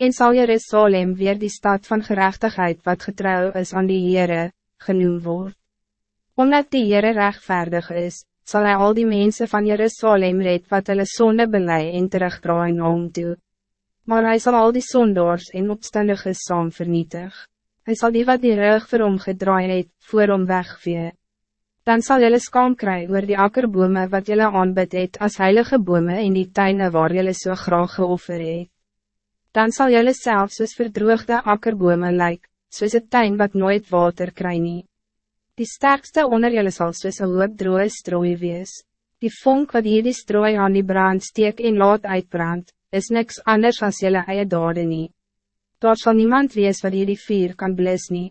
En zal Jerusalem weer die stad van gerechtigheid wat getrouw is aan die Heere, genoemd word. Omdat die Heere rechtvaardig is, zal hij al die mensen van Jerusalem red wat hulle sonde belei en terugdraai na hom toe. Maar hij zal al die sondaars en opstandige saam vernietig. Hij zal die wat die rug vir hom gedraai het, voor hom wegvee. Dan zal jullie skam kry oor die akkerbome wat jullie aanbid het as heilige bome in die tuine waar jullie so graag geoffer het. Dan zal jullie zelf soos verdroogde akkerbome lyk, soos een tuin wat nooit water kry nie. Die sterkste onder jullie zal soos een hoop droge strooi wees. Die vonk wat hier die strooi aan die brand steek en laat uitbrand, is niks anders als jullie eie dade nie. Daar zal niemand wees wat hier die vuur kan blis nie.